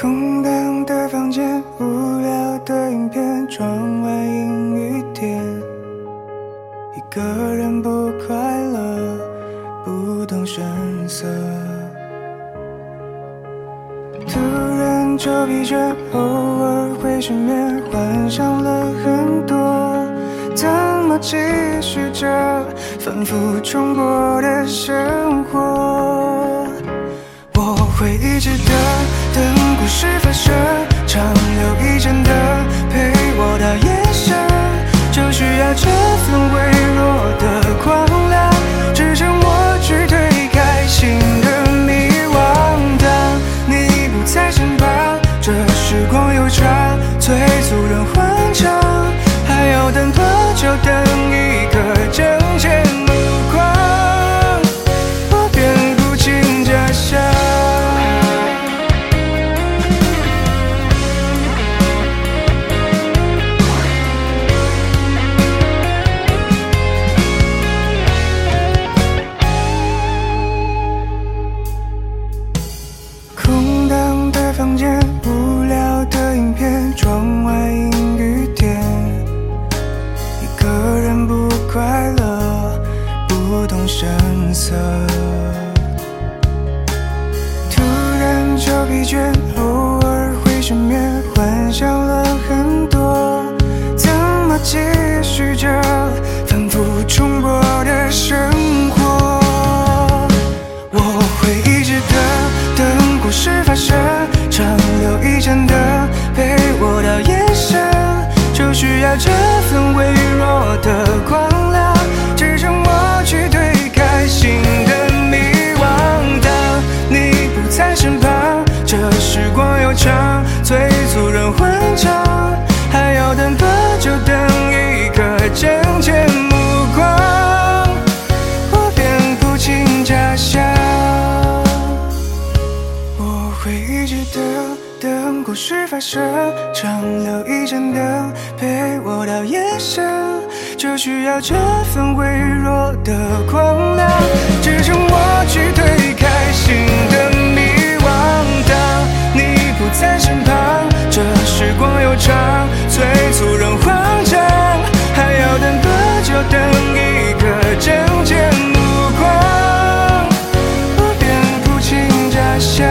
空荡的房间，无聊的影片，窗外阴雨天，一个人不快乐，不动声色。突然就疲倦，偶尔会失眠，幻想了很多，怎么继续着反复重播的生活？我会一直等，长，色。光又长，催促人欢唱，还要等多久？等一个真切目光。我便不清假象，我会一直等，等故事发生，长留一盏灯陪我到夜深，就需要这份微弱的光亮，支撑我光又长，催促人慌张，还要等多久？等一个证件目光，我便不进家乡。